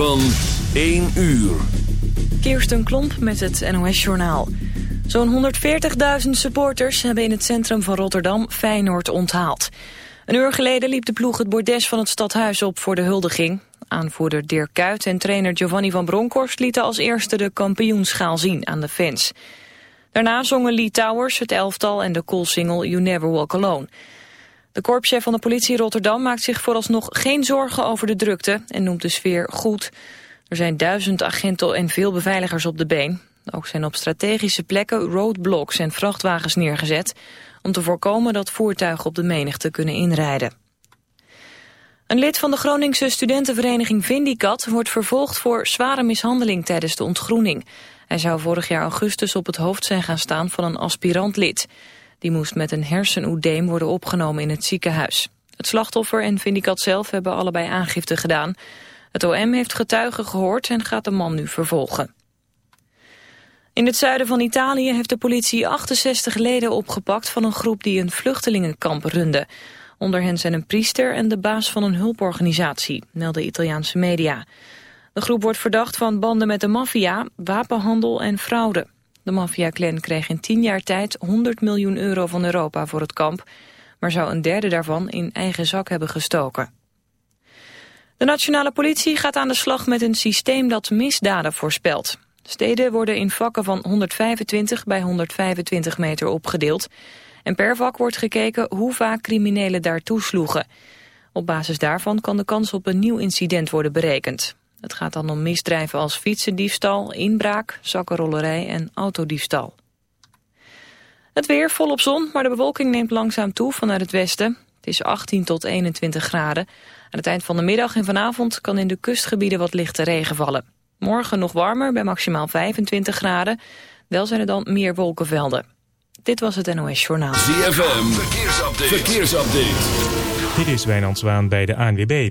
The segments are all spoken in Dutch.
Van 1 uur. Kirsten Klomp met het NOS-journaal. Zo'n 140.000 supporters hebben in het centrum van Rotterdam Feyenoord onthaald. Een uur geleden liep de ploeg het bordes van het stadhuis op voor de huldiging. Aanvoerder Dirk Kuyt en trainer Giovanni van Bronckhorst lieten als eerste de kampioenschaal zien aan de fans. Daarna zongen Lee Towers, het elftal en de cool-single You Never Walk Alone... De korpschef van de politie Rotterdam maakt zich vooralsnog geen zorgen over de drukte en noemt de sfeer goed. Er zijn duizend agenten en veel beveiligers op de been. Ook zijn op strategische plekken roadblocks en vrachtwagens neergezet... om te voorkomen dat voertuigen op de menigte kunnen inrijden. Een lid van de Groningse studentenvereniging Vindicat... wordt vervolgd voor zware mishandeling tijdens de ontgroening. Hij zou vorig jaar augustus op het hoofd zijn gaan staan van een aspirant lid... Die moest met een hersenoedeem worden opgenomen in het ziekenhuis. Het slachtoffer en Vindicat zelf hebben allebei aangifte gedaan. Het OM heeft getuigen gehoord en gaat de man nu vervolgen. In het zuiden van Italië heeft de politie 68 leden opgepakt van een groep die een vluchtelingenkamp runde. Onder hen zijn een priester en de baas van een hulporganisatie, melden Italiaanse media. De groep wordt verdacht van banden met de maffia, wapenhandel en fraude. De maffia-clan kreeg in tien jaar tijd 100 miljoen euro van Europa voor het kamp, maar zou een derde daarvan in eigen zak hebben gestoken. De nationale politie gaat aan de slag met een systeem dat misdaden voorspelt. Steden worden in vakken van 125 bij 125 meter opgedeeld. En per vak wordt gekeken hoe vaak criminelen daar toesloegen. Op basis daarvan kan de kans op een nieuw incident worden berekend. Het gaat dan om misdrijven als fietsendiefstal, inbraak, zakkenrollerij en autodiefstal. Het weer volop zon, maar de bewolking neemt langzaam toe vanuit het westen. Het is 18 tot 21 graden. Aan het eind van de middag en vanavond kan in de kustgebieden wat lichte regen vallen. Morgen nog warmer bij maximaal 25 graden. Wel zijn er dan meer wolkenvelden. Dit was het NOS Journaal. ZFM, verkeersupdate. verkeersupdate. Dit is Wijnand Zwaan bij de ANWB.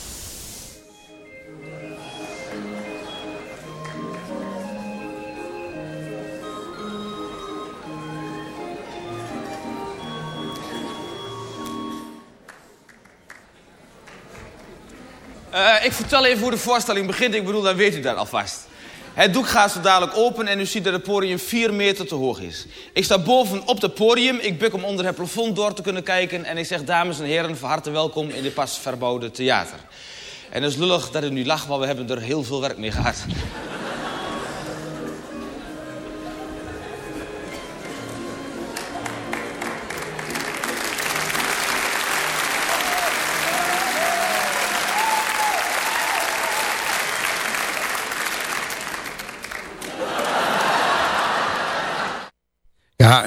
Ik vertel even hoe de voorstelling begint. Ik bedoel, dan weet u dat alvast. Het doek gaat zo dadelijk open en u ziet dat het podium 4 meter te hoog is. Ik sta boven op het podium. Ik buk om onder het plafond door te kunnen kijken. En ik zeg, dames en heren, van harte welkom in dit pas verbouwde theater. En het is lullig dat u nu lacht, maar we hebben er heel veel werk mee gehad.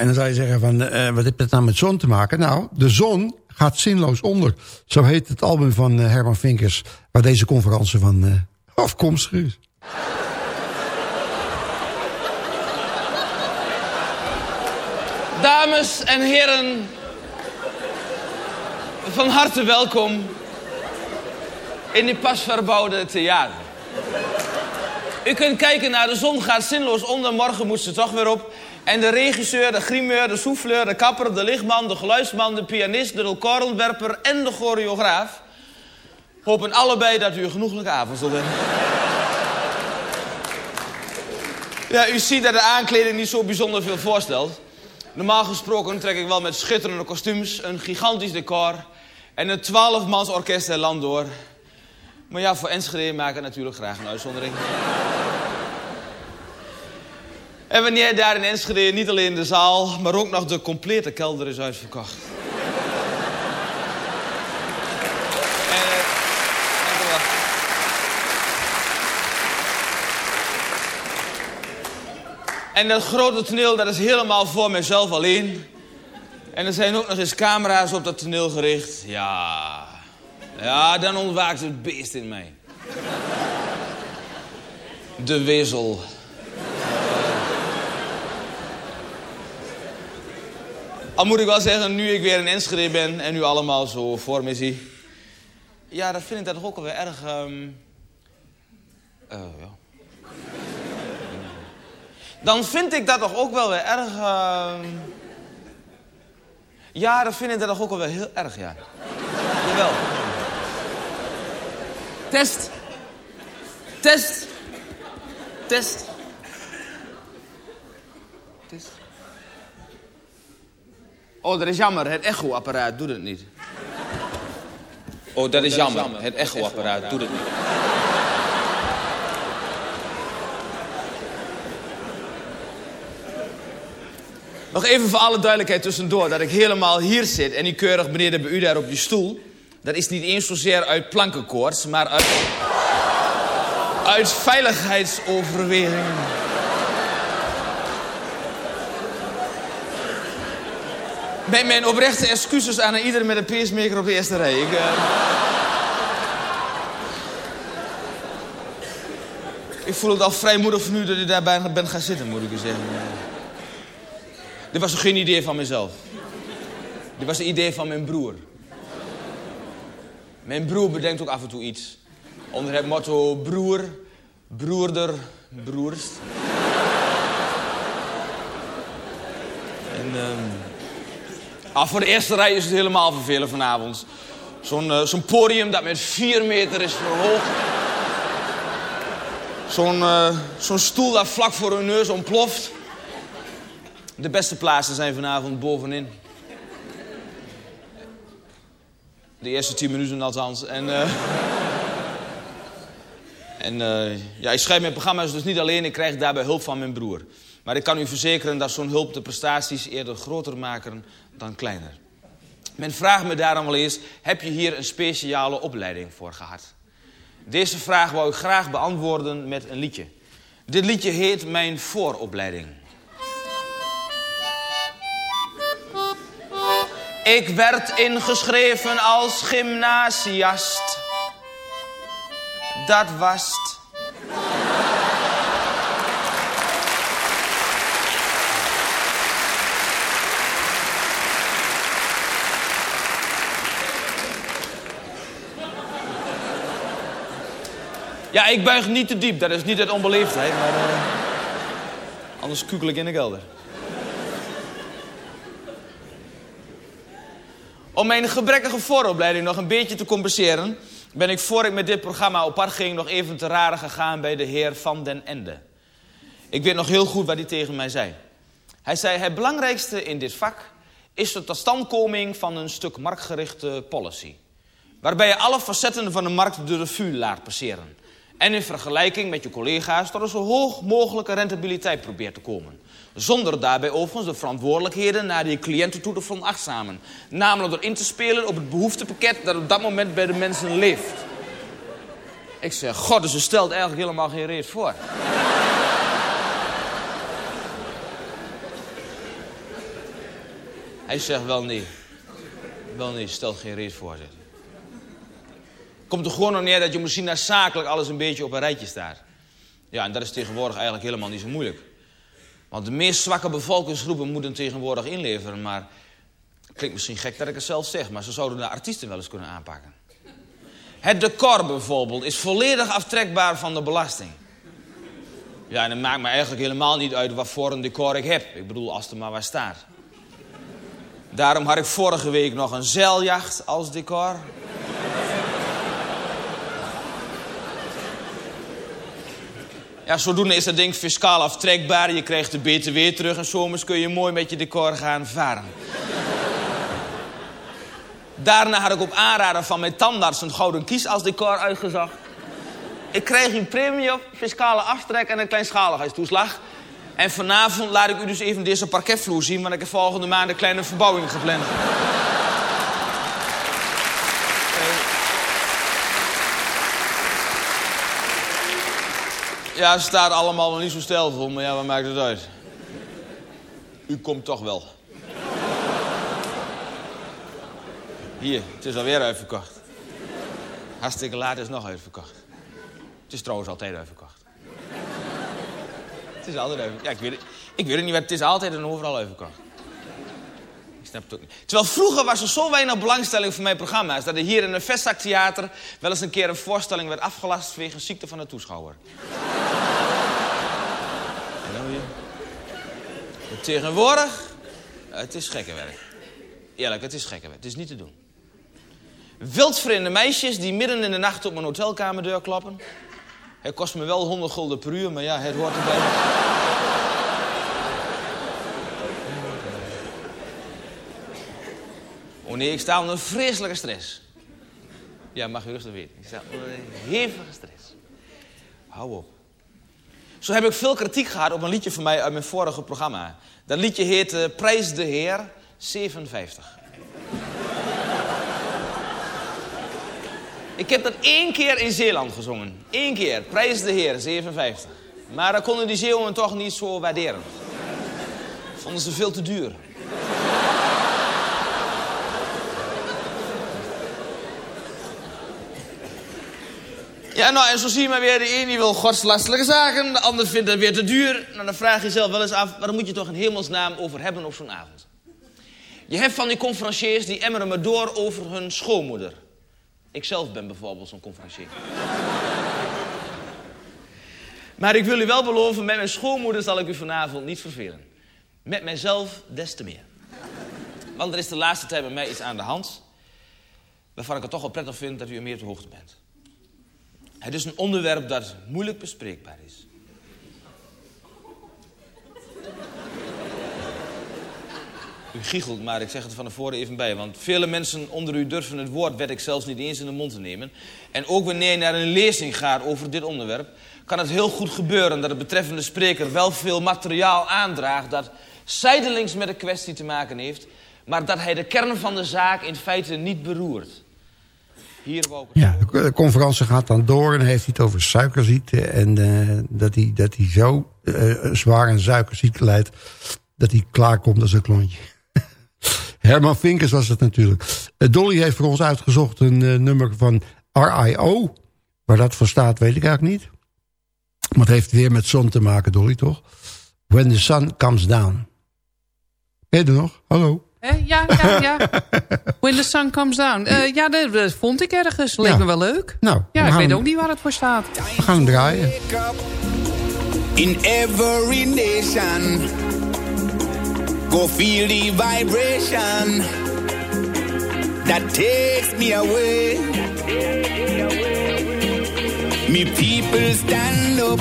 en dan zou je zeggen van, eh, wat heeft dat nou met zon te maken? Nou, de zon gaat zinloos onder. Zo heet het album van eh, Herman Vinkers, waar deze conferentie van uh, afkomstig is. Dames en heren, van harte welkom in die pas verbouwde theater. U kunt kijken naar de zon gaat zinloos onder, morgen moet ze toch weer op. En de regisseur, de grimeur, de souffleur, de kapper, de lichtman, de geluidsman, de pianist, de recordenwerper en de choreograaf... hopen allebei dat u een genoeglijke avond zult hebben. Ja, u ziet dat de aankleding niet zo bijzonder veel voorstelt. Normaal gesproken trek ik wel met schitterende kostuums, een gigantisch decor... en een twaalfmans orkest het land door. Maar ja, voor Enschede maak ik natuurlijk graag een uitzondering. En wanneer daar in Enschede niet alleen de zaal, maar ook nog de complete kelder is uitverkocht. En, eh. En dat grote toneel, dat is helemaal voor mezelf alleen. En er zijn ook nog eens camera's op dat toneel gericht. Ja, ja, dan ontwaakt het beest in mij. De wezel. Al moet ik wel zeggen, nu ik weer in Enschede ben en nu allemaal zo voor me zie. Ja, dat vind ik dat toch ook wel weer erg... ehm, eh. Dan vind ik dat toch ook wel weer erg... ehm, Ja, dan vind ik dat toch ook wel weer heel erg, ja. Jawel. Test. Test. Test. Oh, dat is jammer. Het echoapparaat doet het niet. Oh, dat is jammer. Het echoapparaat doet het niet. Nog even voor alle duidelijkheid tussendoor. Dat ik helemaal hier zit en niet keurig beneden bij u daar op die stoel. Dat is niet eens zozeer uit plankenkoorts, maar uit... uit veiligheidsoverwegingen. Met mijn oprechte excuses aan iedereen met een pacemaker op de eerste rij. Ik, eh, ik voel het al vrijmoedig van u dat u daarbij bent gaan zitten, moet ik u zeggen. Dit was geen idee van mezelf. Dit was een idee van mijn broer. Mijn broer bedenkt ook af en toe iets. Onder het motto broer, broerder, broerst. En ehm ah, voor de eerste rij is het helemaal vervelend vanavond. Zo'n eh, podium dat met vier meter is verhoogd. Zo'n eh, zo'n stoel dat vlak voor hun neus ontploft. De beste plaatsen zijn vanavond bovenin. De eerste tien minuten althans. En, eh, en ja, ik schrijf mijn programma's dus niet alleen. Ik krijg daarbij hulp van mijn broer. Maar ik kan u verzekeren dat zo'n hulp de prestaties eerder groter maken dan kleiner. Men vraagt me daarom wel eens, heb je hier een speciale opleiding voor gehad? Deze vraag wou ik graag beantwoorden met een liedje. Dit liedje heet Mijn Vooropleiding. Ik werd ingeschreven als gymnasiast. Dat was het. Ja, ik buig niet te diep. Dat is niet uit onbeleefdheid, maar... eh, anders kukel ik in de kelder. Om mijn gebrekkige vooropleiding nog een beetje te compenseren... ben ik voor ik met dit programma op pad ging... nog even te raren gegaan bij de heer Van den Ende. Ik weet nog heel goed wat hij tegen mij zei. Hij zei, het belangrijkste in dit vak... is de totstandkoming van een stuk marktgerichte policy. Waarbij je alle facetten van de markt de revue laat passeren. En in vergelijking met je collega's tot een zo hoog mogelijke rentabiliteit probeert te komen. Zonder daarbij overigens de verantwoordelijkheden naar die cliënten toe te veronachtzamen. Namelijk door in te spelen op het behoeftepakket dat op dat moment bij de mensen leeft. Ik zeg, god, dus ze stelt eigenlijk helemaal geen reet voor. Hij zegt, wel nee. Wel nee, stelt geen reet voor. hij. Komt er gewoon op neer dat je misschien naar zakelijk alles een beetje op een rijtje staat. Ja, en dat is tegenwoordig eigenlijk helemaal niet zo moeilijk. Want de meest zwakke bevolkingsgroepen moeten tegenwoordig inleveren. Maar klinkt misschien gek dat ik het zelf zeg, maar ze zouden de artiesten wel eens kunnen aanpakken. Het decor bijvoorbeeld is volledig aftrekbaar van de belasting. Ja, en het maakt me eigenlijk helemaal niet uit wat voor een decor ik heb. Ik bedoel, als er maar wat staat. Daarom had ik vorige week nog een zeiljacht als decor. Ja, zodoende is dat ding fiscaal aftrekbaar. Je krijgt de BTW terug en zomers kun je mooi met je decor gaan varen. Daarna had ik op aanraden van mijn tandarts een gouden kies als decor uitgezocht. Ik kreeg een premie op, fiscale aftrek en een kleinschaligheidstoeslag. En vanavond laat ik u dus even deze parketvloer zien... want ik heb volgende maand een kleine verbouwing gepland. Ja, het staat allemaal nog niet zo stijlvol, maar ja, wat maakt het uit? U komt toch wel. Hier, het is alweer uitverkocht. Hartstikke laat is nog uitverkocht. Het is trouwens altijd uitverkocht. Het is altijd uitverkocht. Ja, ik weet het, ik weet het niet, maar het is altijd en overal uitverkocht. Ik snap het ook niet. Terwijl vroeger was er zo weinig belangstelling voor mijn programma's... dat er hier in een vestzaktheater wel eens een keer een voorstelling werd afgelast... vanwege ziekte van de toeschouwer. Tegenwoordig, het is gekke werk. Eerlijk, het is gekke werk. Het is niet te doen. Wildvreemde meisjes die midden in de nacht op mijn hotelkamerdeur klappen. Het kost me wel 100 gulden per uur, maar ja, het hoort erbij. Oh nee, ik sta onder vreselijke stress. Ja, mag u rustig weten. Ik sta onder een hevige stress. Hou op. Zo heb ik veel kritiek gehad op een liedje van mij uit mijn vorige programma. Dat liedje heette Prijs de Heer 57. Ik heb dat één keer in Zeeland gezongen. Eén keer. Prijs de Heer, 57. Maar dat konden die Zeeuwen toch niet zo waarderen. Vonden ze veel te duur. Ja, nou, en zo zie je maar weer. De een die wil godslastelijke zaken, de ander vindt dat weer te duur. Nou, dan vraag je jezelf wel eens af, waar moet je toch in hemelsnaam over hebben op zo'n avond? Je hebt van die conferenciers die emmeren me door over hun schoonmoeder. Ik zelf ben bijvoorbeeld zo'n conferencier. maar ik wil u wel beloven, met mijn schoonmoeder zal ik u vanavond niet vervelen. Met mijzelf des te meer. Want er is de laatste tijd bij mij iets aan de hand... waarvan ik het toch wel prettig vind dat u er meer op de hoogte bent. Het is een onderwerp dat moeilijk bespreekbaar is. U giechelt, maar ik zeg het van tevoren even bij. Want vele mensen onder u durven het woord werd ik zelfs niet eens in de mond te nemen. En ook wanneer je naar een lezing gaat over dit onderwerp... kan het heel goed gebeuren dat de betreffende spreker wel veel materiaal aandraagt... dat zijdelings met de kwestie te maken heeft... maar dat hij de kern van de zaak in feite niet beroert. Hier wou ik het Ja, de conferentie gaat dan door en heeft hij het over suikerziekte. En eh, dat, hij, dat hij zo eh, zwaar aan suikerziekte leidt dat hij klaarkomt als een klontje. Herman Vinkers was het natuurlijk. Eh, Dolly heeft voor ons uitgezocht een nummer van RIO. Waar dat voor staat weet ik eigenlijk niet. Maar het heeft weer met zon te maken, Dolly, toch? When the sun comes down. Ben je er nog? Hallo? Hè? Ja, ja, ja. When the sun comes down. Eh, ja, dat, dat vond ik ergens. Leek Ja. me wel leuk. Nou, Ja, we ik weet hem- ook niet waar het voor staat. We gaan hem draaien. In every nation, go feel the vibration that takes me away. Me people stand up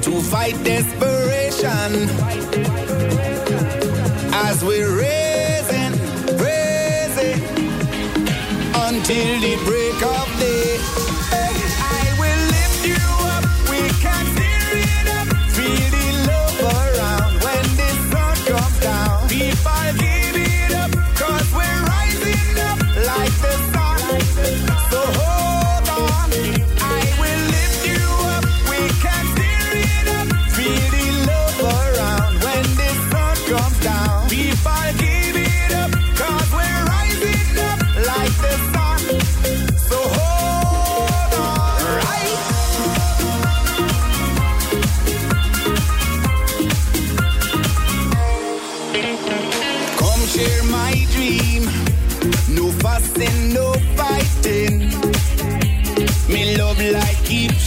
to fight desperation as we raising, until the break of day.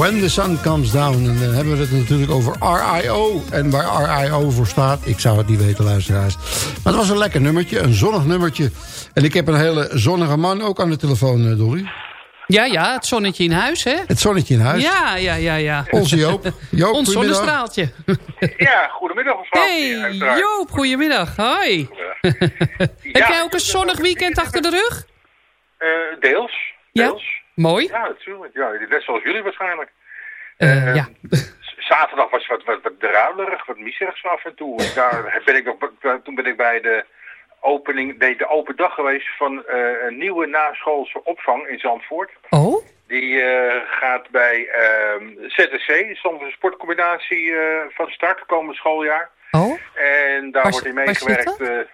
When the Sun Comes Down. En dan hebben we het natuurlijk over RIO. En waar RIO voor staat, ik zou het niet weten, luisteraars. Maar het was een lekker nummertje, een zonnig nummertje. En ik heb een hele zonnige man ook aan de telefoon, eh, Dolly. Ja, ja, het zonnetje in huis, hè? Het zonnetje in huis. Ja, ja, ja, ja. Onze Joop. Joop, Ons zonnestraaltje. Ja, goedemiddag mevrouw. Hey, Uiteraard. Joop, goedemiddag. Hoi. Heb jij ook een zonnig weekend achter de rug? Eh, deels. Ja? Mooi. Ja, natuurlijk. Ja, net zoals jullie waarschijnlijk. Eh, ja. Z- Zaterdag was wat, wat, wat druilerig, wat miserig af en toe. En Daar ben ik nog, toen ben ik bij de opening, nee, de open dag geweest van eh, een nieuwe naschoolse opvang in Zandvoort. Oh? Die eh, gaat bij ehm, ZSC, Zandvoortse Sportcombinatie, van start komend schooljaar. Oh? En daar Waar wordt in zit- waar zit meegewerkt. dat?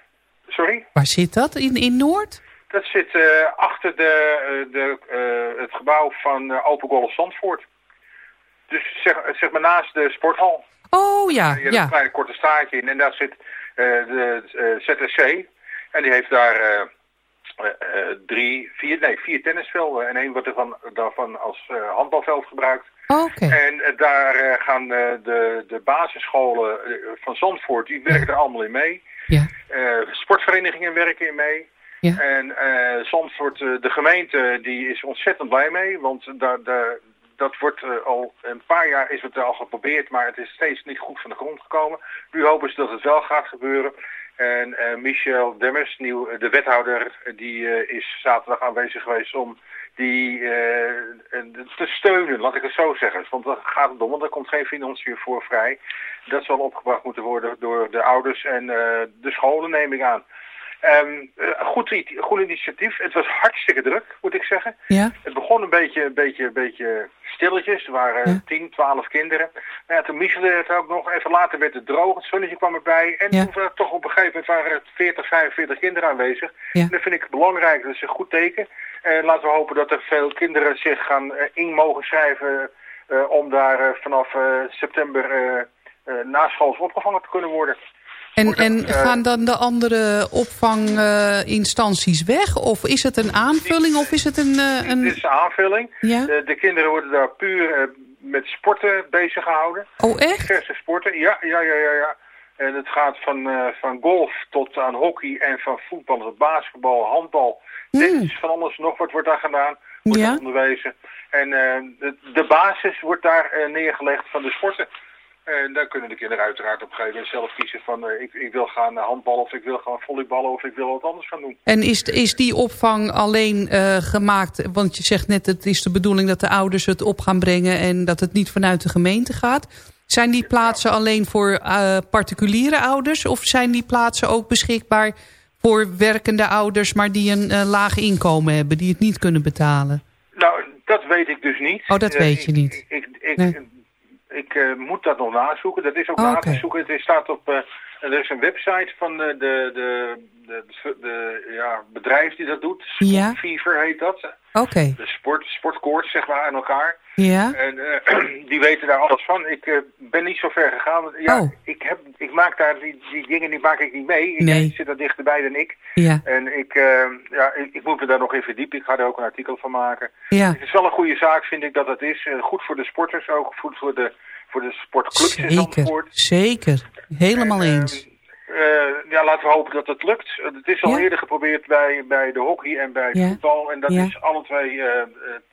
sorry? Waar zit dat? In, in Noord? Dat zit eh, achter de, eh, de, eh, het gebouw van Open Golf Zandvoort. Dus zeg, zeg maar naast de sporthal. Oh, ja, Je hebt ja. een kleine korte staartje in en daar zit de ZSC. En die heeft daar drie, vier, nee, vier tennisvelden. En één wordt ervan, daarvan als handbalveld gebruikt. Oké. En daar gaan de, de basisscholen van Zandvoort, die werken er allemaal in mee. Ja. Sportverenigingen werken in mee. En eh Zandvoort, eh, de gemeente, die is ontzettend blij mee. Want daar, dat wordt eh, al een paar jaar is het al geprobeerd, maar het is steeds niet goed van de grond gekomen. Nu hopen ze dat het wel gaat gebeuren. En Michel Demmers, nieuw, de wethouder, die is zaterdag aanwezig geweest om die te steunen, laat ik het zo zeggen. Want daar gaat het om, want er komt geen financiën voor vrij. Dat zal opgebracht moeten worden door de ouders en de scholen, neem ik aan. Eh, goed, goed initiatief. Het was hartstikke druk, moet ik zeggen. Ja. Het begon een beetje, een beetje, een beetje stilletjes. Er waren Ja. 10, 12 kinderen. Nou ja, toen miezelde het ook nog. Even later werd het droog. Het zonnetje kwam erbij. En Ja. toen waren toch op een gegeven moment waren er 40, 45 kinderen aanwezig. En dat vind ik belangrijk. Dat is een goed teken. En laten we hopen dat er veel kinderen zich gaan eh, in mogen schrijven... eh, om daar eh, vanaf eh, september eh eh naschools opgevangen te kunnen worden. En, en eh, gaan dan de andere opvanginstanties weg? Of is het een aanvulling of is het een... eh, een... Dit is een aanvulling. Ja? De kinderen worden daar puur eh, met sporten bezig gehouden. Oh, echt? Diverse sporten, ja, ja, ja, ja. ja. En het gaat van, van golf tot aan hockey en van voetbal tot basketbal, handbal, tennis, van alles nog wat wordt daar gedaan. Wordt Ja. onderwezen. En de, de basis wordt daar neergelegd van de sporten. En dan kunnen de kinderen uiteraard op een gegeven moment zelf kiezen van eh, ik, ik wil gaan handballen of ik wil gaan volleyballen of ik wil wat anders gaan doen. En is, is die opvang alleen eh, gemaakt... want je zegt net het is de bedoeling dat de ouders het op gaan brengen... en dat het niet vanuit de gemeente gaat. Zijn die plaatsen alleen voor eh, particuliere ouders... of zijn die plaatsen ook beschikbaar voor werkende ouders... maar die een eh, laag inkomen hebben, die het niet kunnen betalen? Nou, dat weet ik dus niet. Oh, dat Eh, weet je ik- niet. Ik, ik, Nee. Ik eh, moet dat nog nazoeken. Dat is ook Oh, na te zoeken. Het staat op... eh, er is een website van de, de, de, de, de, ja, bedrijf die dat doet. Ja. Fever heet dat. Oké, De sport, sportkoorts, zeg maar, aan elkaar. Ja. En eh, die weten daar alles van. Ik eh, ben niet zo ver gegaan. Want, ja, Oh. ik, heb, ik maak daar die, die dingen die maak ik niet mee. Ik Nee. zit er dichterbij dan ik. Ja, En ik, eh, ja, ik, ik moet me daar nog in verdiepen. Ik ga er ook een artikel van maken. ja. Het is wel een goede zaak, vind ik, dat het is. Goed voor de sporters ook, goed voor de, voor de sportclubs in Zeker, Zandvoort. zeker. Helemaal En, eens. ja, laten we hopen dat het lukt. Het is al Ja? eerder geprobeerd bij, bij de hockey en bij Ja. voetbal. En dat Ja. is alle twee,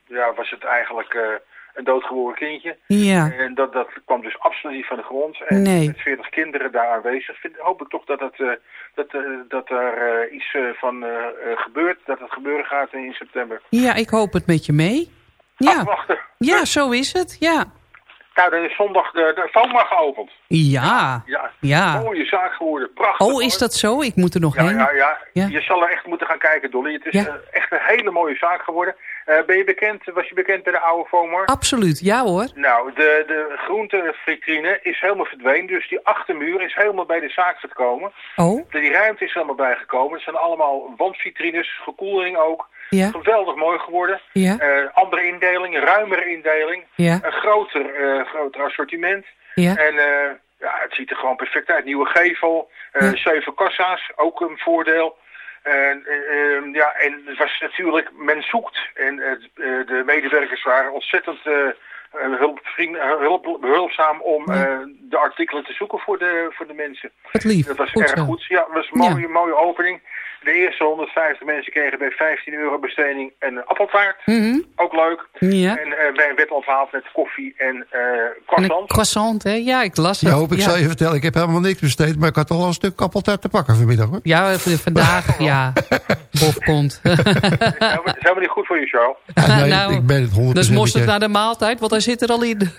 ja, was het eigenlijk een doodgeboren kindje. Ja, En dat, dat kwam dus absoluut niet van de grond. En Nee. met 40 kinderen daar aanwezig vind, hoop ik toch dat, het, eh, dat, eh, dat er eh, iets van gebeurt. Dat het gebeuren gaat in september. ja, ik hoop het met je mee. Ja, Afwachten. ja zo is het, ja. Nou, dan is zondag de, de FOMA geopend. Ja, Ja, ja. mooie zaak geworden. Prachtig. Oh, is dat zo? Ik moet er nog Ja, heen. ja, ja, Ja. Je zal er echt moeten gaan kijken, Dolly. Het is Ja. echt een hele mooie zaak geworden. Eh, ben je bekend, was je bekend bij de oude FOMA? Absoluut, ja hoor. Nou, de, de groentevitrine is helemaal verdwenen. Dus die achtermuur is helemaal bij de zaak gekomen. Oh, De- Die ruimte is helemaal bijgekomen. Het zijn allemaal wandvitrines, gekoeling ook. ja, Geweldig mooi geworden. ja, Eh, andere indeling, ruimere indeling. ja, Een groter, eh, groter assortiment. ja. En ja, het ziet er gewoon perfect uit. Nieuwe gevel, Ja. zeven kassa's, ook een voordeel. En, eh, eh, ja, en het was natuurlijk, men zoekt. En eh, de medewerkers waren ontzettend hulpvriend- eh, hulp, behulpzaam om de artikelen te zoeken voor de, voor de mensen. Wat lief. Dat was Goed erg zo. goed. Ja, het was een mooie, mooie opening. De eerste 150 mensen kregen bij 15 euro besteding een appeltaart. Mhm. Ook leuk. Ja. En eh bij werd onthaald met koffie en eh En croissant. een croissant, hè? Ja, ik las het. Joop, ik zal je vertellen, ik heb helemaal niks besteed... maar ik had al een stuk appeltaart te pakken vanmiddag, hoor. Ja, vandaag, ja. Bof komt. Ja, is helemaal niet goed voor je, Charles. Ja, nee, nou, ik ben het 100% Dat is mosterd naar de maaltijd, want hij zit er al in.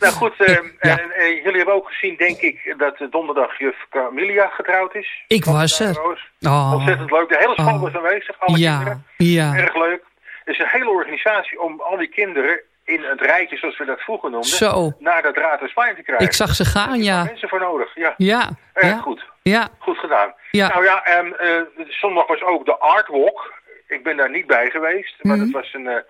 Nou goed, eh, en, eh, jullie hebben ook gezien, denk ik, dat eh, donderdag juf Camilia getrouwd is. Ik was er. Oh. Ontzettend leuk. De hele school Oh. was aanwezig, alle Ja, kinderen. ja. Erg leuk. Het is een hele organisatie om al die kinderen in het rijtje, zoals we dat vroeger noemden, Zo. naar dat raad en spijn te krijgen. Ik zag ze gaan, ja. Mensen voor nodig, ja. Ja, Erg ja. goed. Ja, Goed gedaan. Ja. Nou ja, en, eh, zondag was ook de Art Walk. Ik ben daar niet bij geweest, maar Mhm. dat was een...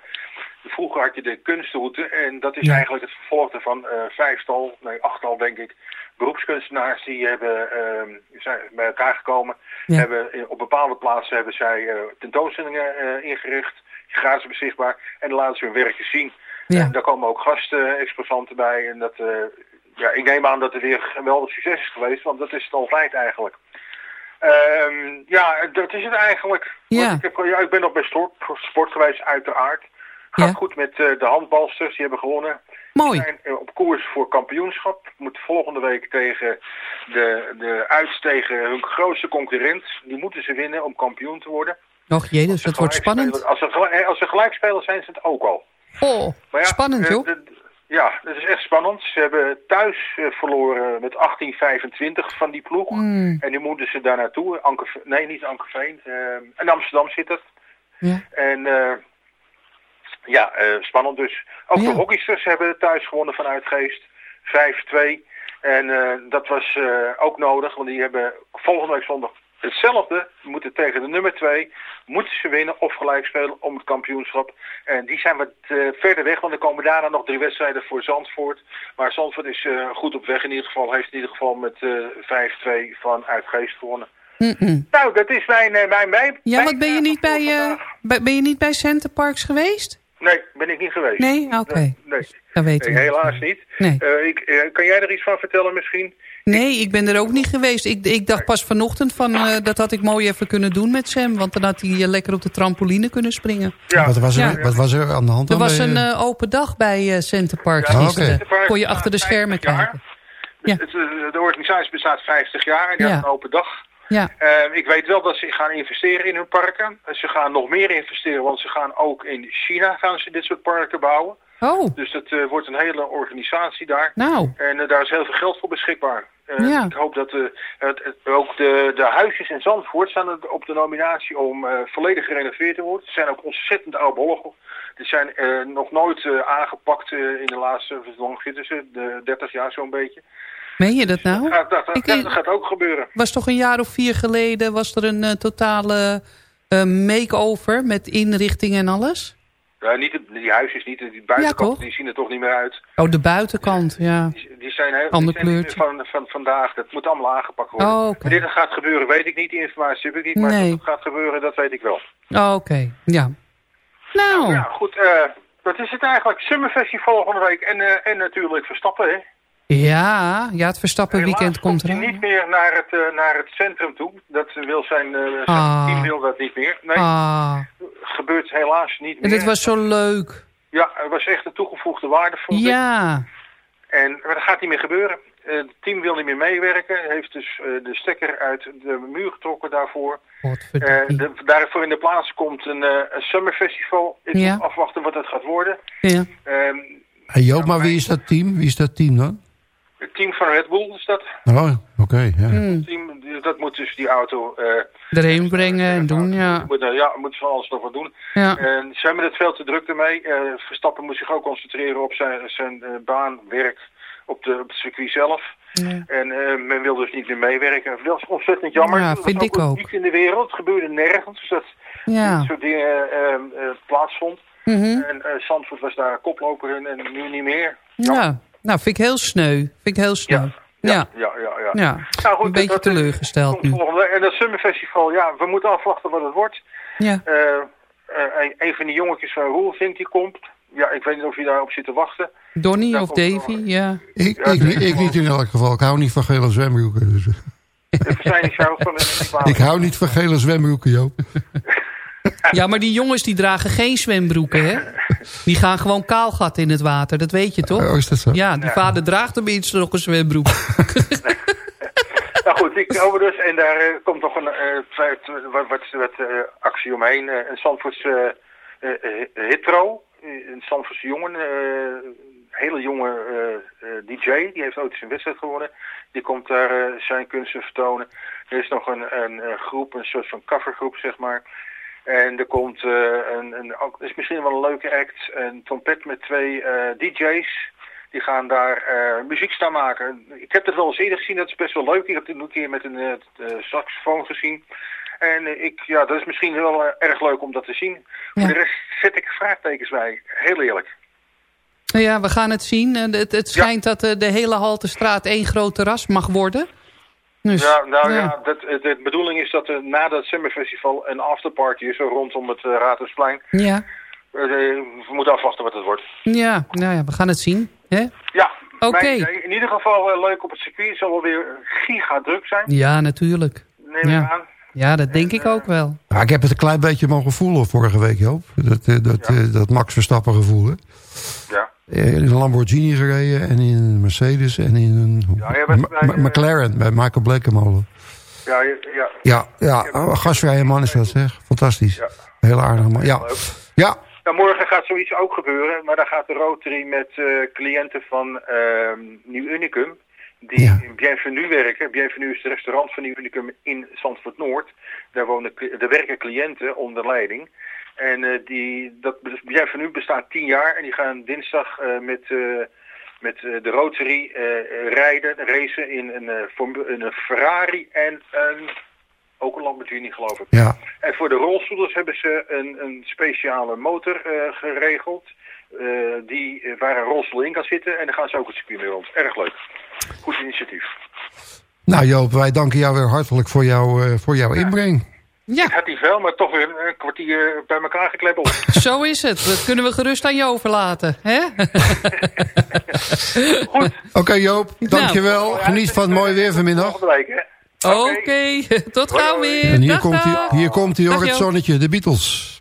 eh, vroeger had je de kunstroute en dat is Ja. eigenlijk het vervolg van eh vijftal, nee achttal denk ik, beroepskunstenaars die hebben, ehm, zijn bij elkaar gekomen. Ja. Hebben, in- op bepaalde plaatsen hebben zij eh, tentoonstellingen eh, ingericht, gratis beschikbaar, en dan laten ze hun werken zien. Ja. En daar komen ook gastexposanten bij en dat... eh, ja, ik neem aan dat het weer een geweldig succes is geweest, want dat is het altijd eigenlijk. Ehm, ja, dat is het eigenlijk. Ja. Ik, heb, ja, ik ben nog bij sport, sport geweest, uiteraard. Gaat Ja. goed met eh, de handbalsters, die hebben gewonnen. mooi. We zijn eh, op koers voor kampioenschap. Moeten volgende week tegen de, de Uits tegen hun grootste concurrent. Die moeten ze winnen om kampioen te worden. Och jee, dus dat wordt spannend. Als ze, gelijk- eh, als ze gelijk spelen, zijn ze het ook al. Oh, ja, spannend joh. ja, dat is echt spannend. Ze hebben thuis verloren met 18-25 van die ploeg. Mm, En nu moeten ze daar naartoe. Anker, nee, niet Ankerveen. eh in Amsterdam zit het. ja. En ja, eh, spannend dus. Ook Ja. de hockeysters hebben thuis gewonnen van Uitgeest. 5-2. En eh, dat was eh, ook nodig, want die hebben volgende week zondag hetzelfde. Moeten tegen de nummer 2. Moeten ze winnen of gelijk spelen om het kampioenschap. En die zijn wat verder weg, want er komen daarna nog drie wedstrijden voor Zandvoort. Maar Zandvoort is goed op weg in ieder geval. Heeft in ieder geval met eh 5-2 van Uitgeest gewonnen. Nou, dat is mijn, mijn, mijn Ja, wat ben je niet bij, bij- ben je niet bij Center Parks geweest? Nee, ben ik niet geweest. Nee? Oké. Nee, nee. Dat weten Nee, we. helaas niet. Nee. Eh, ik, eh, kan jij er iets van vertellen misschien? Nee, ik ben er ook niet geweest. Ik, ik dacht pas vanochtend van, eh, dat had ik mooi even kunnen doen met Sam. Want dan had hij lekker op de trampoline kunnen springen. Ja. Wat, was er, Ja. wat was er aan de hand Er was een open dag bij eh Center Parks Ja, gisteren. Kon je achter de schermen 50 jaar. kijken. Ja. Het, eh, de organisatie bestaat 50 jaar en die Ja. had een open dag. Ja, Eh, ik weet wel dat ze gaan investeren in hun parken. Ze gaan nog meer investeren, want ze gaan ook in China gaan ze dit soort parken bouwen. oh, Dus dat eh, wordt een hele organisatie daar. nou, En eh, daar is heel veel geld voor beschikbaar. Eh, Ja. Ik hoop dat eh, het, het- ook de, de huisjes in Zandvoort staan op de nominatie om volledig gerenoveerd te worden. Ze zijn ook ontzettend oudbollig. Die zijn nog nooit aangepakt in de laatste, lang zitten ze? De 30 jaar zo'n beetje. Meen je dat nou? Dat, dat, ja, dat gaat ook gebeuren. was toch een jaar of vier geleden was er een eh, totale eh, make-over met inrichting en alles? Ja, niet de- die huisjes niet, die buitenkant, toch? die zien er toch niet meer uit. Oh, de buitenkant, ja. Die, die zijn heel Ander kleurtje. van, van vandaag. Dat moet allemaal aangepakt worden. Oh, dat gaat gebeuren, weet ik niet. Die informatie heb ik niet. Maar Nee. dat het gaat gebeuren, dat weet ik wel. Oh, Oké, ja. Nou, Ja, goed. eh dat is het eigenlijk. Summerfestival volgende week. En, eh, en natuurlijk Verstappen, hè. Ja, ja, het Verstappen Helaas weekend komt hij eraan. niet meer naar het, eh, naar het centrum toe. Dat wil zijn, eh, zijn Ah. team wil dat niet meer. Nee, Ah, gebeurt helaas niet en meer. dit was zo leuk. Ja, het was echt een toegevoegde waarde voor Ja, En maar dat gaat niet meer gebeuren. Eh, het team wil niet meer meewerken. Heeft dus de stekker uit de muur getrokken daarvoor. De, daarvoor in de plaats komt een, eh, een summer festival. Ik Ja. moet afwachten wat dat gaat worden. Ja. Ehm, Hey Joop, maar wie is dat team? Wie is dat team dan? Het team van Red Bull is dat. Oh, oké. ja. Hmm. Team, dat moet dus die auto... eh, Erheen brengen en doen, ja. moet, eh, ja, moet van alles nog wat doen. Ja. En ze hebben het veel te druk ermee. Eh, Verstappen moet zich ook concentreren op zijn, zijn eh, baan, werk op, de, op het circuit zelf. En eh, men wil dus niet meer meewerken. Dat is ontzettend jammer. Ja, Dat vind ik ook. Niet in de wereld. Het gebeurde nergens dat Ja. dit soort dingen plaatsvond. Mhm. En eh Zandvoort was daar koploper in en nu niet meer. Ja, nou vind ik heel sneu. Vind ik heel sneu. Ja, Ja, ja, ja. ja. Nou goed, een beetje dat- teleurgesteld nu. volgende. En dat Summerfestival, ja, we moeten afwachten wat het wordt. Ja. Eh, eh, een, een van die jongetjes van Roelvink die komt. Ja, ik weet niet of je daarop zit te wachten. Donnie Daar of nog- Davy, ja. Ik, ik, niet- ik niet in elk geval. Ik hou niet van gele zwembroeken. Dus. Ik hou niet van gele zwembroeken, Joop. Ja, maar die jongens die dragen geen zwembroeken, hè? Die gaan gewoon kaalgat in het water, dat weet je toch? Oh, is dat zo? Ja, die vader draagt tenminste nog een zwembroek. Nou goed, ik over dus. En daar eh, komt nog een eh, wat, wat, wat, eh, actie omheen. Eh, een Zandvoortse eh, eh, hitro. Een Zandvoortse jongen. eh, hele jonge eh, eh, DJ. Die heeft ooit een wedstrijd gewonnen. Die komt daar eh, zijn kunsten vertonen. Er is nog een, een, eh, groep, een soort van covergroep zeg maar. En er komt eh, een, een, is misschien wel een leuke act. Een trompet met twee eh, DJ's. Die gaan daar eh, muziek staan maken. Ik heb het wel eens eerder gezien, dat is best wel leuk. Ik heb het een keer met een saxofoon gezien. En ik, ja, dat is misschien wel erg leuk om dat te zien. Voor de rest zet ik vraagtekens bij. Heel eerlijk. Ja, we gaan het zien. En Het, het schijnt dat de hele Haltestraat één groot terras mag worden. Dus, ja, nou ja, ja. dat, eh, de bedoeling is dat er na dat Summerfestival een afterparty is, rondom het uh, Raadhuisplein. Ja, Eh, we moeten afwachten wat het wordt. ja, nou ja, we gaan het zien. Hè? Ja, Oké. in ieder geval eh, leuk op het circuit. Het zal wel weer giga druk zijn. Ja, natuurlijk. Neem Ja. ik aan. Ja, dat denk ik ook wel. Ja, ik heb het een klein beetje mogen voelen vorige week, Joop. Dat, eh, dat, eh, dat Max Verstappen gevoel, hè. Ja. Eh, In een Lamborghini gereden en in een Mercedes en in een Ja, jij bent Ma- bij, Ma- McLaren bij Michael Blekemolen. Ja, ja. Ja, ja, oh, gastvrije man is dat, zeg. Fantastisch. Heel aardig man. Ja, ja. Ja, morgen gaat zoiets ook gebeuren, maar dan gaat de Rotary met eh, cliënten van ehm Nieuw Unicum, die in Bienvenue werken. Bienvenue is het restaurant van Nieuw Unicum in Zandvoort Noord. Daar wonen, daar werken cliënten onder leiding. En eh, die, dat Bienvenue bestaat tien jaar en die gaan dinsdag eh, met, eh, met de Rotary rijden, racen in een, in een Ferrari en een, ook een Lamborghini geloof ik. Ja. En voor de rolstoelers hebben ze een, een speciale motor geregeld. die, waar een rolstoel in kan zitten. En dan gaan ze ook het circuit mee rond. Erg leuk. Goed initiatief. Nou Joop, wij danken jou weer hartelijk voor, jou, voor jouw inbreng. Ja. Het gaat niet veel, maar toch weer een kwartier bij elkaar gekleppeld. Zo is het. Dat kunnen we gerust aan je overlaten. Hè? Oké Joop, Nou. dankjewel. Geniet van het mooie weer vanmiddag. Oké, tot gauw weer. En hier Dag, komt, hij, hier komt hij hoor, Dag, het zonnetje, de Beatles.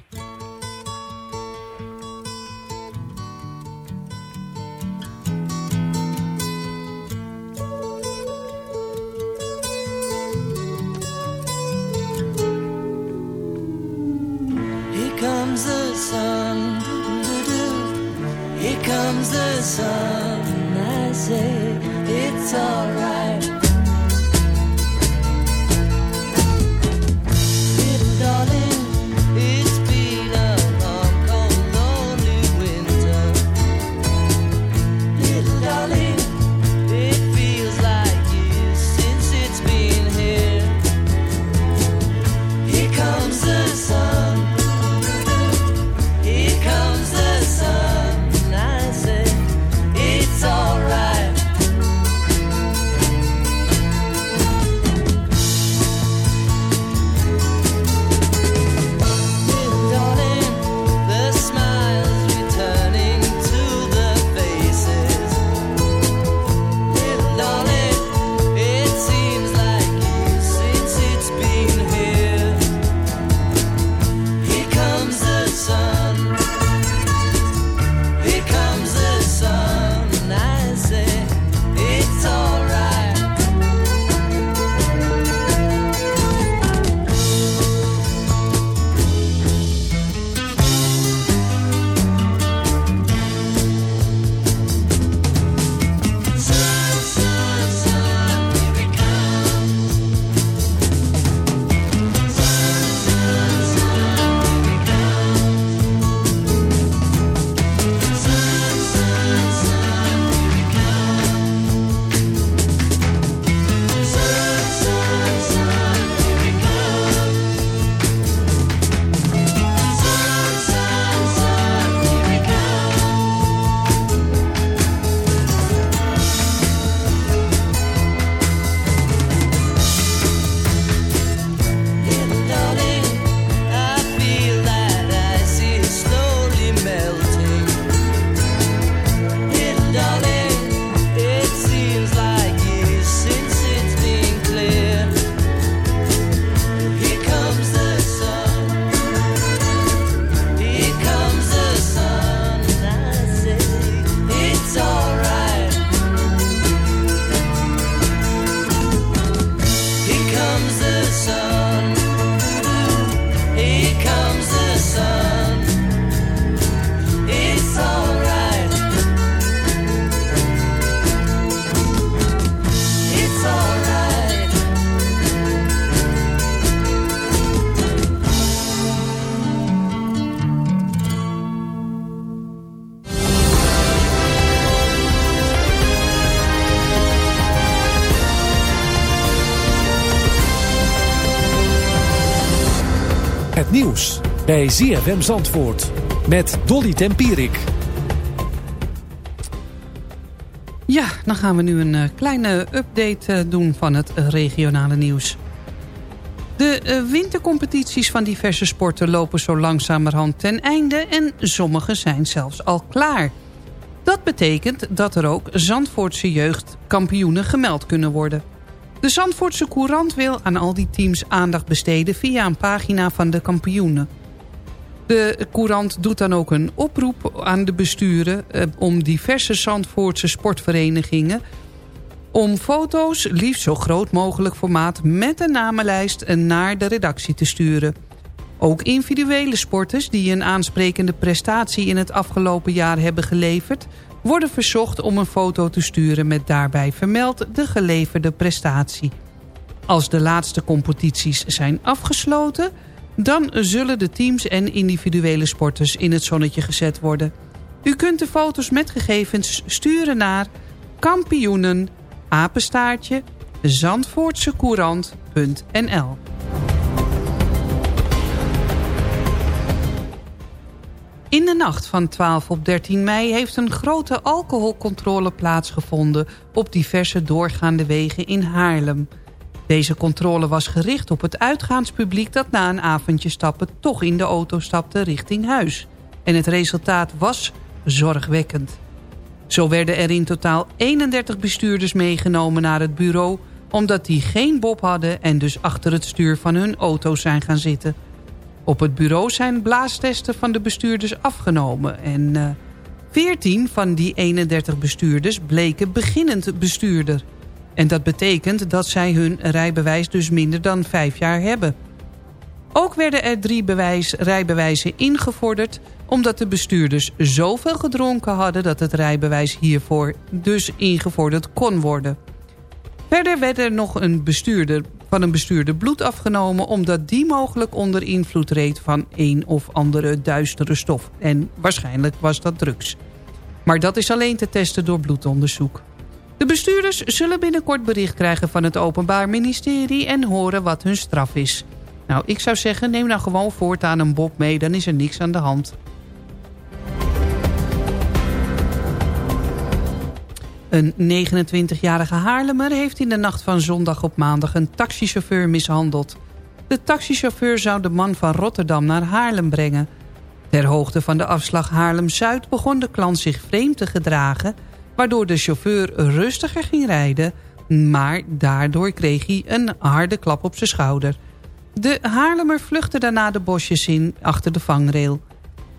Bij ZFM Zandvoort met Dolly Tempierik. Ja, dan gaan we nu een eh, kleine update eh, doen van het eh, regionale nieuws. De wintercompetities van diverse sporten lopen zo langzamerhand ten einde... en sommige zijn zelfs al klaar. Dat betekent dat er ook Zandvoortse jeugdkampioenen gemeld kunnen worden. De Zandvoortse Courant wil aan al die teams aandacht besteden... via een pagina van de kampioenen. De Courant doet dan ook een oproep aan de besturen... Eh, om diverse Zandvoortse sportverenigingen... om foto's, liefst zo groot mogelijk formaat... met een namenlijst naar de redactie te sturen. Ook individuele sporters die een aansprekende prestatie... in het afgelopen jaar hebben geleverd... worden verzocht om een foto te sturen met daarbij vermeld de geleverde prestatie. Als de laatste competities zijn afgesloten... dan zullen de teams en individuele sporters in het zonnetje gezet worden. U kunt de foto's met gegevens sturen naar kampioenen, apenstaartje, zandvoortsecourant.nl In de nacht van 12 op 13 mei heeft een grote alcoholcontrole plaatsgevonden... op diverse doorgaande wegen in Haarlem. Deze controle was gericht op het uitgaanspubliek... dat na een avondje stappen toch in de auto stapte richting huis. En het resultaat was zorgwekkend. Zo werden er in totaal 31 bestuurders meegenomen naar het bureau... omdat die geen bob hadden en dus achter het stuur van hun auto zijn gaan zitten... Op het bureau zijn blaastesten van de bestuurders afgenomen. En eh 14 van die 31 bestuurders bleken beginnend bestuurder. En dat betekent dat zij hun rijbewijs dus minder dan 5 jaar hebben. Ook werden er drie bewijs, rijbewijzen ingevorderd... omdat de bestuurders zoveel gedronken hadden... dat het rijbewijs hiervoor dus ingevorderd kon worden. Verder werd er nog een bestuurder, van een bestuurder bloed afgenomen... omdat die mogelijk onder invloed reed van een of andere duistere stof. En waarschijnlijk was dat drugs. Maar dat is alleen te testen door bloedonderzoek. De bestuurders zullen binnenkort bericht krijgen van het Openbaar Ministerie... en horen wat hun straf is. Nou, ik zou zeggen, neem nou gewoon voortaan een bob mee... dan is er niks aan de hand. Een 29-jarige Haarlemmer heeft in de nacht van zondag op maandag een taxichauffeur mishandeld. De taxichauffeur zou de man van Rotterdam naar Haarlem brengen. Ter hoogte van de afslag Haarlem-Zuid begon de klant zich vreemd te gedragen... waardoor de chauffeur rustiger ging rijden... maar daardoor kreeg hij een harde klap op zijn schouder. De Haarlemmer vluchtte daarna de bosjes in achter de vangrail.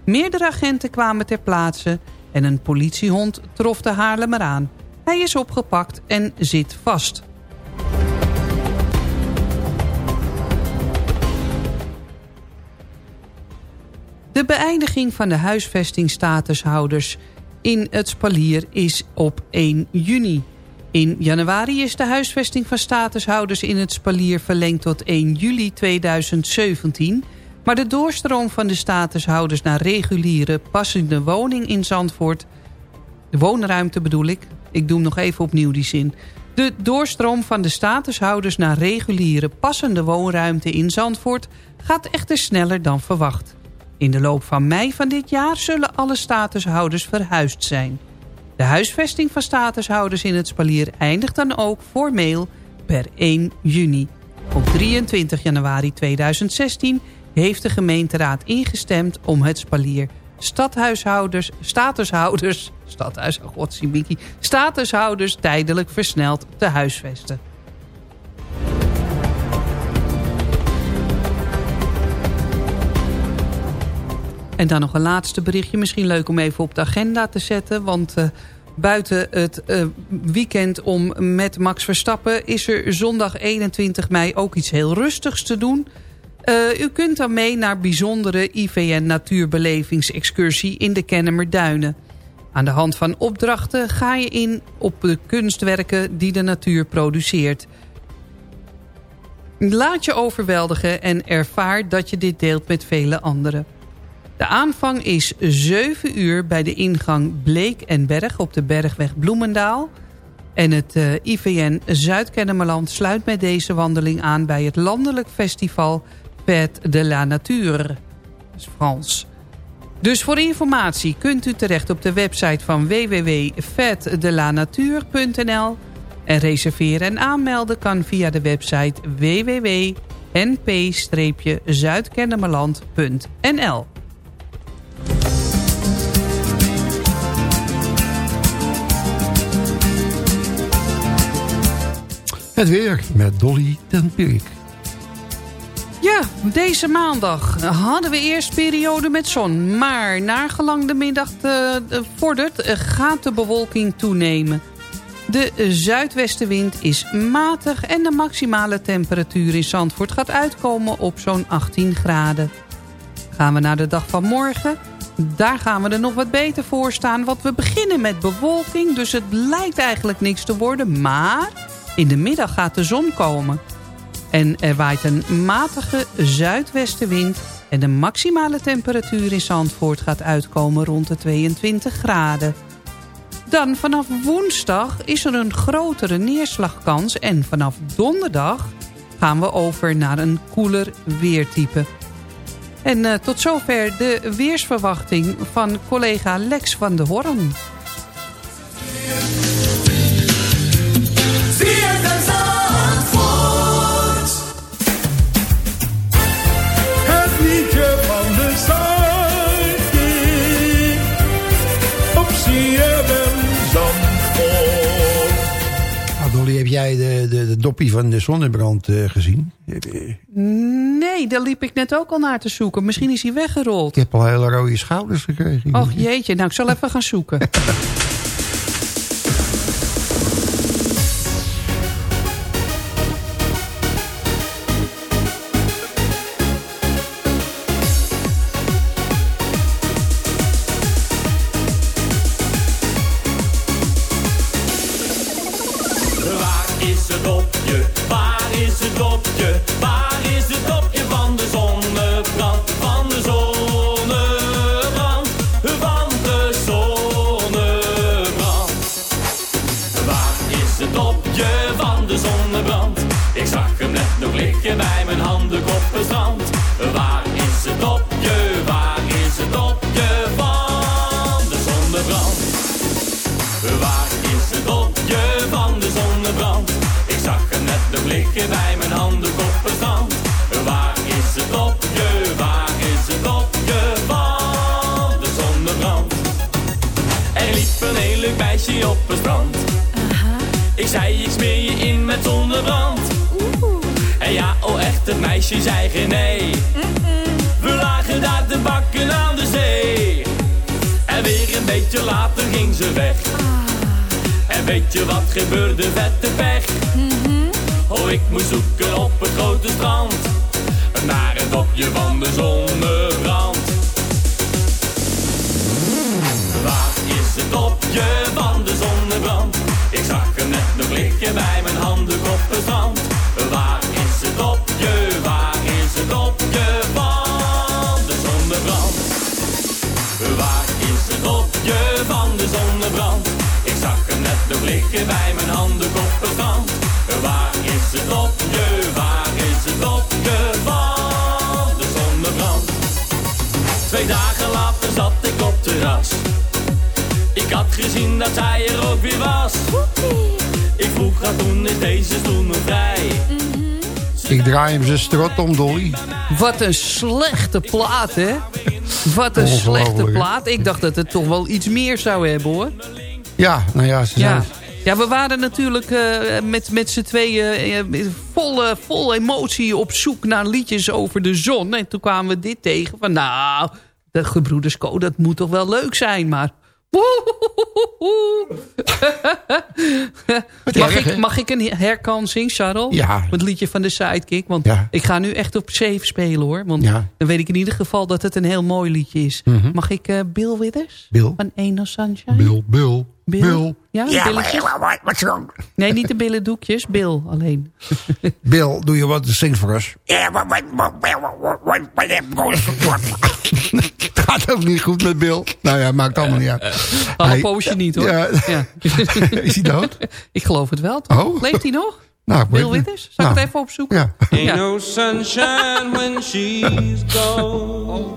Meerdere agenten kwamen ter plaatse en een politiehond trof de Haarlemmer aan. Hij is opgepakt en zit vast. De beëindiging van de huisvestingstatushouders in het spalier is op 1 juni. In januari is de huisvesting van statushouders in het spalier verlengd tot 1 juli 2017... maar de doorstroom van de statushouders naar reguliere passende woning in Zandvoort... de woonruimte bedoel ik, ik doe nog even opnieuw die zin... De doorstroom van de statushouders naar reguliere passende woonruimte in Zandvoort gaat echter sneller dan verwacht. In de loop van mei van dit jaar zullen alle statushouders verhuisd zijn. De huisvesting van statushouders in het spalier eindigt dan ook formeel per 1 juni. Op 23 januari 2016 heeft de gemeenteraad ingestemd om het spalier stadhuishouders, statushouders, stadhuis, oh godzimiki, statushouders tijdelijk versneld te huisvesten. En dan nog een laatste berichtje. Misschien leuk om even op de agenda te zetten. Want uh, buiten het uh, weekend om met Max Verstappen... is er zondag 21 mei ook iets heel rustigs te doen. Uh, u kunt dan mee naar bijzondere IVN natuurbelevingsexcursie in de Kennemerduinen. Aan de hand van opdrachten ga je in op de kunstwerken die de natuur produceert. Laat je overweldigen en ervaar dat je dit deelt met vele anderen. De aanvang is 7 uur bij de ingang Bleek en Berg op de Bergweg Bloemendaal. En het uh, IVN Zuid-Kennemerland sluit met deze wandeling aan bij het landelijk festival Fête de la Nature. Dat is Frans. Dus voor informatie kunt u terecht op de website van www.fêtedelanatuur.nl en reserveren en aanmelden kan via de website www.np-zuidkennemerland.nl Het weer met Dolly ten Pierik. Ja, deze maandag hadden we eerst periode met zon. Maar naar gelang de middag eh, eh, vordert eh, gaat de bewolking toenemen. De zuidwestenwind is matig en de maximale temperatuur in Zandvoort gaat uitkomen op zo'n 18 graden. Gaan we naar de dag van morgen. Daar gaan we er nog wat beter voor staan. Want we beginnen met bewolking, dus het lijkt eigenlijk niks te worden. Maar in de middag gaat de zon komen. En er waait een matige zuidwestenwind. En de maximale temperatuur in Zandvoort gaat uitkomen rond de 22 graden. Dan vanaf woensdag is er een grotere neerslagkans. En vanaf donderdag gaan we over naar een koeler weertype. En eh, tot zover de weersverwachting van collega Lex van de Horn. De, de, doppie van de zonnebrand eh, gezien? Nee, daar liep ik net ook al naar te zoeken. Misschien is hij weggerold. Ik heb al hele rode schouders gekregen. Och jeetje, nou ik zal even gaan zoeken. liggen bij mijn handen op het strand. Waar is het dopje? Waar is het dopje van de zonnebrand? Er liep een heel leuk meisje op het strand. Ik zei ik smeer je in met zonnebrand. En ja, oh echt, het meisje zei geen nee. We lagen daar te bakken aan de zee. En weer een beetje later ging ze weg. En weet je wat gebeurde, vette pech? Oh, ik moest zoeken op het grote strand. Naar het dopje van de zonnebrand. Waar is het dopje van de zonnebrand? Ik zag hem net nog liggen bij mijn handen op het strand. Waar is het dopje? Waar is het dopje van de zonnebrand? Waar is het dopje van de zonnebrand? Ik zag hem net nog liggen bij mijn handen op het dagen later zat ik op terras. Ik had gezien dat hij er ook weer was. Ik vroeg haar toen is deze stoel nog vrij. Ik draai hem zijn strot om, Dolly. Wat een slechte plaat, hè? Wat een slechte plaat. Ik dacht dat het toch wel iets meer zou hebben, hoor. Ja, nou ja, ze Ja. zijn... Ja, we waren natuurlijk eh, met, met z'n tweeën eh, vol, vol emotie op zoek naar liedjes over de zon. En toen kwamen we dit tegen van nou, de gebroeders Co, dat moet toch wel leuk zijn, maar... mag, erg, ik, mag ik een herkansing, Charles? Ja. Het liedje van de Sidekick. Want Ja. ik ga nu echt op safe spelen hoor. Want Ja. dan weet ik in ieder geval dat het een heel mooi liedje is. Mhm. Mag ik eh, Bill Withers? Bill. Van Ain't No Sunshine? Bill, Bill, Bill? Bill. Ja, what's wrong? Nee, niet de billen doekjes. Bill alleen. Bill, doe je wat to sing for us? Het gaat ook niet goed met Bill. Nou ja, maakt allemaal niet uit. Al een Hij- poosje niet hoor. Ja. Ja. Is hij dood? Ik geloof het wel. toch? Oh. Leeft hij nog? Nou, ik Bill weet- Withers? Zal ik nou, het even opzoeken? Ja. Ain't no sunshine when she's gone.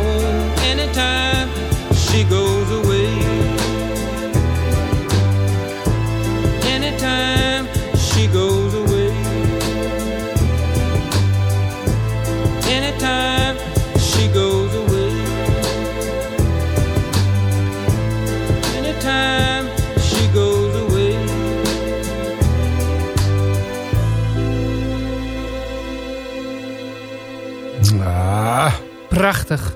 Prachtig.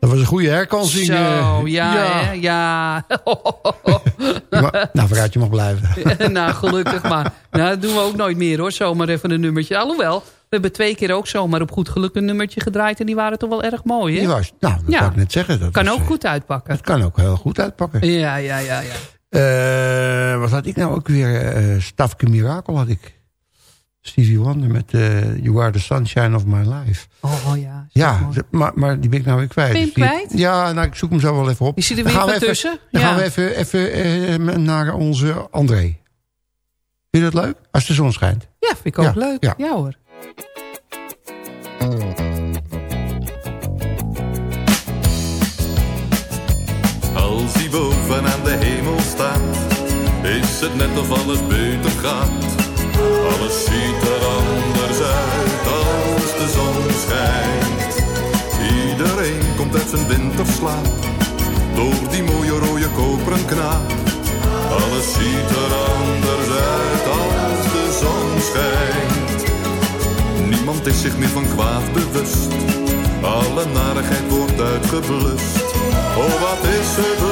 dat was een goede herkansing. Zo, eh. ja, ja. hè, ja. Maar, nou, vooruit je mag blijven. nou, gelukkig maar. Nou, dat doen we ook nooit meer hoor, zomaar even een nummertje. Alhoewel, we hebben twee keer ook zomaar op goed geluk een nummertje gedraaid... en die waren toch wel erg mooi, hè? Die was, nou, dat Ja. zou ik net zeggen. Dat kan ook eh, goed uitpakken. Dat kan ook heel goed uitpakken. Ja, ja, ja, ja. Eh, wat had ik nou ook weer? Stafke Miracle had ik. Stevie Wonder met eh, You Are the Sunshine of My Life. Oh, oh ja. Ja, maar, maar die ben ik nou weer kwijt. Ben je hem Dus die- kwijt? Ja, nou, ik zoek hem zo wel even op. Je ziet er Dan weer gaan we even- tussen. Dan Ja. gaan we even, even eh, naar onze André. Vind je dat leuk? Als de zon schijnt. Ja, vind ik ook Ja, leuk. ja. Ja. hoor. Als hij boven aan de hemel staat, is het net of alles beter gaat. Alles ziet er anders uit als de zon schijnt. Iedereen komt uit zijn winterslaap, door die mooie rode koperen knaap. Alles ziet er anders uit als de zon schijnt. Niemand is zich meer van kwaad bewust. Alle narigheid wordt uitgeblust. Oh, wat is het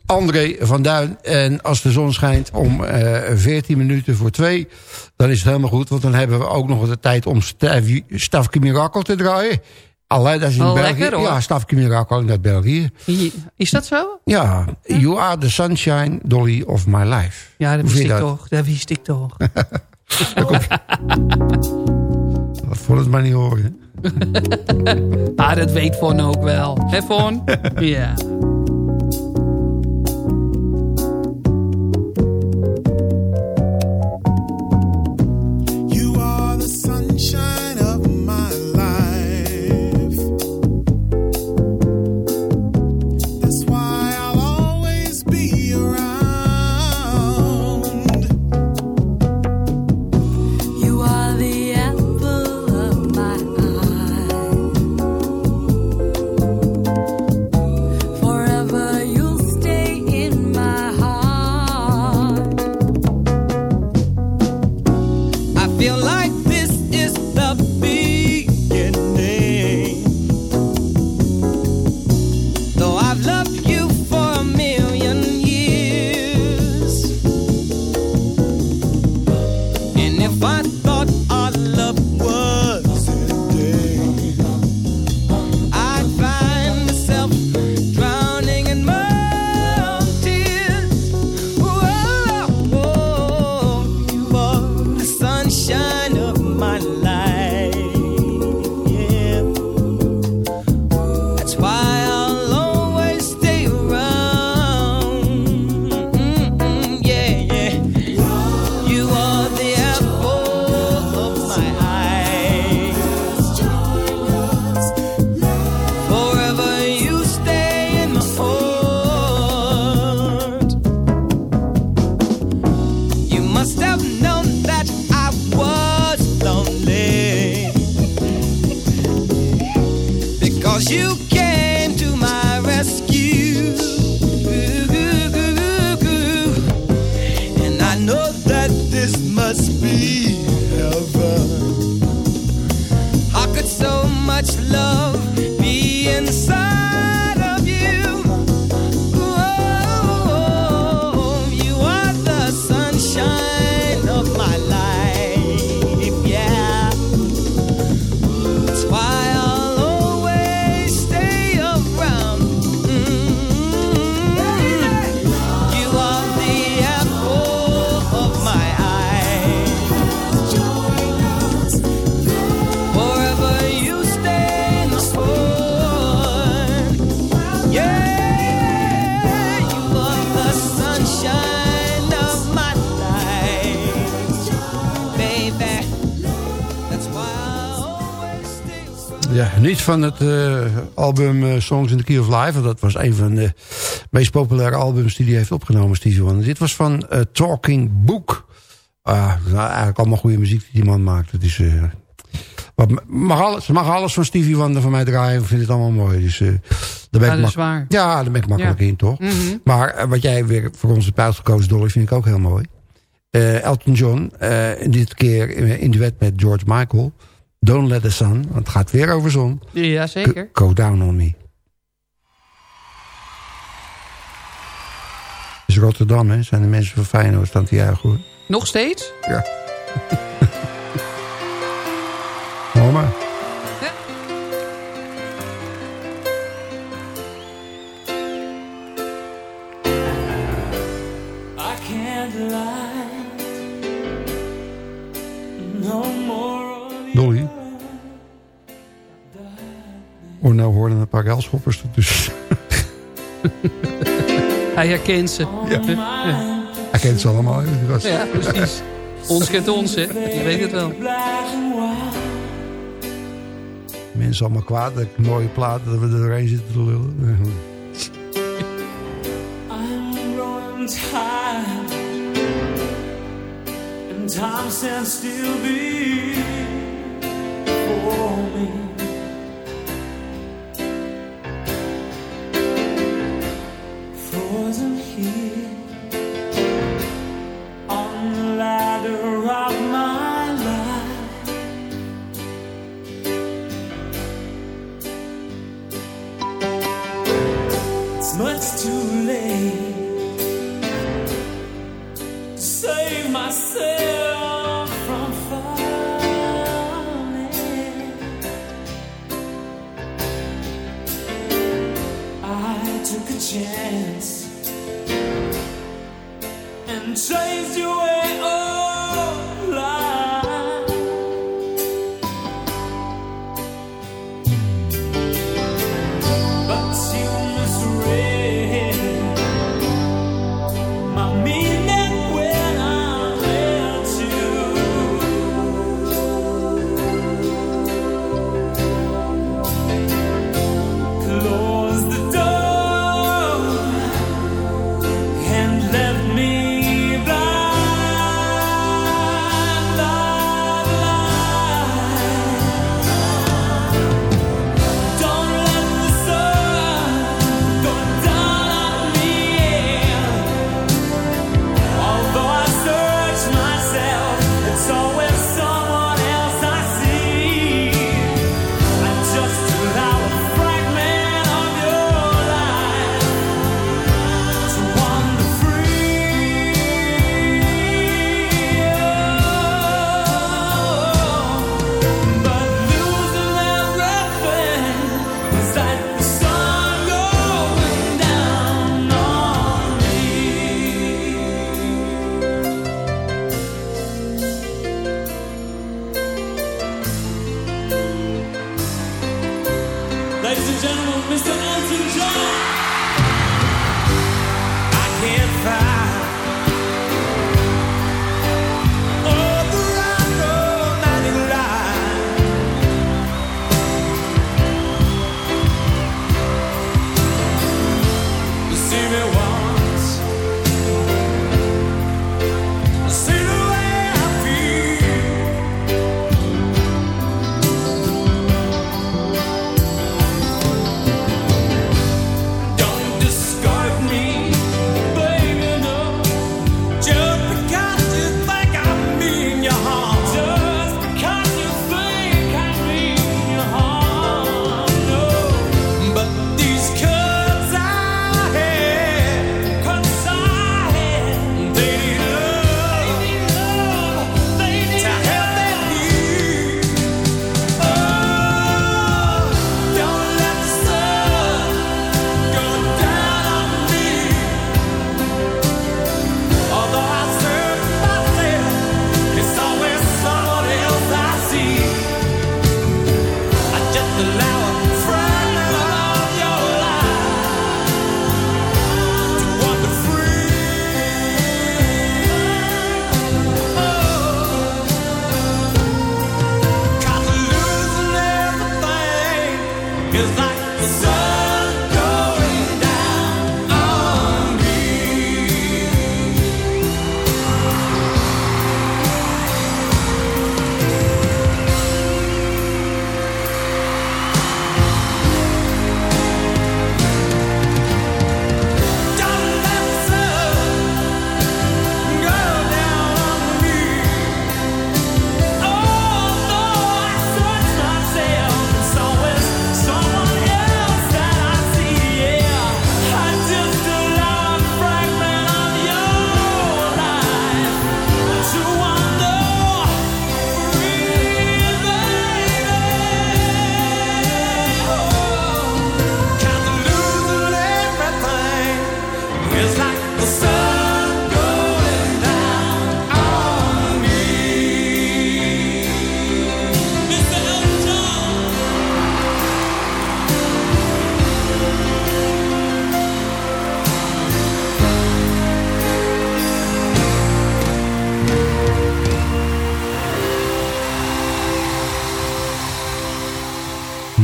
André van Duin. En als de zon schijnt om eh 14 minuten voor twee... dan is het helemaal goed, want dan hebben we ook nog de tijd om Staf- Stafke Miracle te draaien. Alleen dat is in Oh, België. lekker. Ja, Stafke Miracle in België. Is dat zo? Ja, You are the sunshine, Dolly of my life. Ja, dat wist ik dat? toch. Dat wist ik toch. Dat vond het maar niet horen. ah, dat weet Von ook wel. Hè, Von? ja. Van het eh, album eh, Songs in the Key of Life. want Dat was een van de meest populaire albums die hij heeft opgenomen, Stevie Wonder. Dit was van eh, Talking Book. Ah, nou, eigenlijk allemaal goede muziek die die man maakt. Het is, wat, mag alles, mag alles van Stevie Wonder van mij draaien. Ik vind het allemaal mooi. Dus, daar ben Ja, ik dat is waar. Ja, daar ben ik makkelijk Ja. in, toch? Mhm. Maar wat jij weer voor ons hebt uitgekozen, Dolly, vind ik ook heel mooi. Elton John, dit keer in, in duet met George Michael. Don't Let the Sun, want het gaat weer over zon. Ja, zeker. Go, go Down On Me. Is Rotterdam, hè? Zijn de mensen van Feyenoord staan te juichen, hoor. Nog steeds? Ja. ertussen. Hij herkent ze. Ja. Ja. Hij kent ze allemaal. Ja, precies. Ons kent ons, hè. Je weet het wel. Mensen allemaal kwaad. Dat ik mooie platen dat we er doorheen zitten te lullen. I'm growing tired, and time stands still before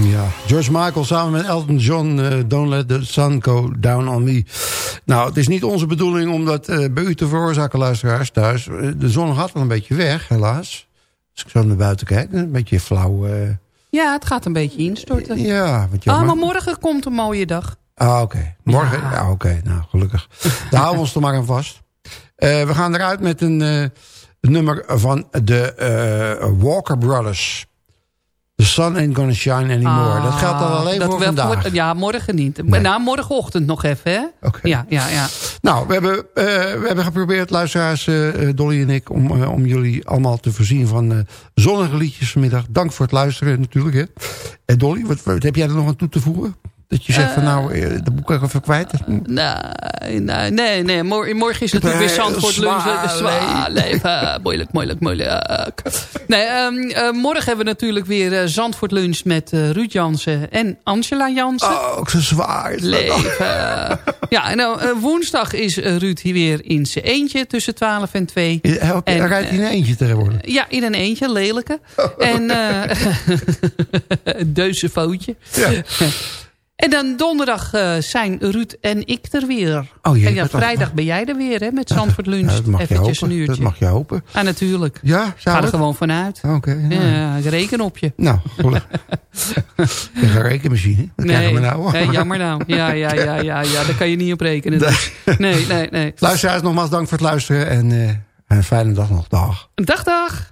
Ja, George Michael samen met Elton John, eh, Don't Let the Sun Go Down on Me. Nou, het is niet onze bedoeling om dat eh, bij u te veroorzaken, luisteraars thuis. Eh, de zon gaat wel een beetje weg, helaas. Als ik zo naar buiten kijk, een beetje flauw. Ja, het gaat een beetje instorten. ja, wat Ah, jammer. maar morgen komt een mooie dag. Ah, oké. Morgen? Ja, oké. Nou, gelukkig. Daar houden we ons er maar aan vast. We gaan eruit met een nummer van de Walker Brothers. The sun ain't gonna shine anymore. dat geldt alleen Ah, dat voor vandaag. ja, morgen niet. Maar Na morgenochtend nog even, hè? Ja, ja, ja. Nou, we hebben, eh, we hebben geprobeerd, luisteraars, eh, eh, Dolly en ik... om, om jullie allemaal te voorzien van zonnige liedjes vanmiddag. Dank voor het luisteren natuurlijk. Hè. Eh, Dolly, wat, wat heb jij er nog aan toe te voegen? Dat je zegt van nou, eh, de boek even kwijt. Nee, nee, nee. nee. Mor- morgen is natuurlijk weer Eh, Zandvoort lunch. zwaar leven. Moeilijk, moeilijk, moeilijk. Nee, ehm, eh, morgen hebben we natuurlijk weer eh, Zandvoort lunch met eh, Ruud Jansen en Angela Jansen. Oh, ook zo zwaar. Leven. ja, en nou, eh, woensdag is eh, Ruud hier weer in zijn eentje tussen 12 en 2. Ja, En, Hij rijdt in een eentje tegenwoordig. Ja, in een eentje, lelijke. En eh deuze foutje. En dan donderdag eh, zijn Ruud en ik er weer. Oh jee, en ja, vrijdag ben jij er weer, hè, met Zandvoort Lunch. Ja, dat mag je Eventjes hopen. een uurtje. Dat mag je hopen. Ah, natuurlijk. Ja, Ga er gewoon vanuit. Oké. ja. Ja, ik reken op je. Nou, gelukkig. Ik een rekenmachine. Wat krijgen we nou? hè, jammer nou. Ja, ja, ja, ja, ja, daar kan je niet op rekenen. Dus. Nee, nee, nee. Luisteraars, nogmaals dank voor het luisteren. En eh, een fijne dag nog. Dag. Dag, dag.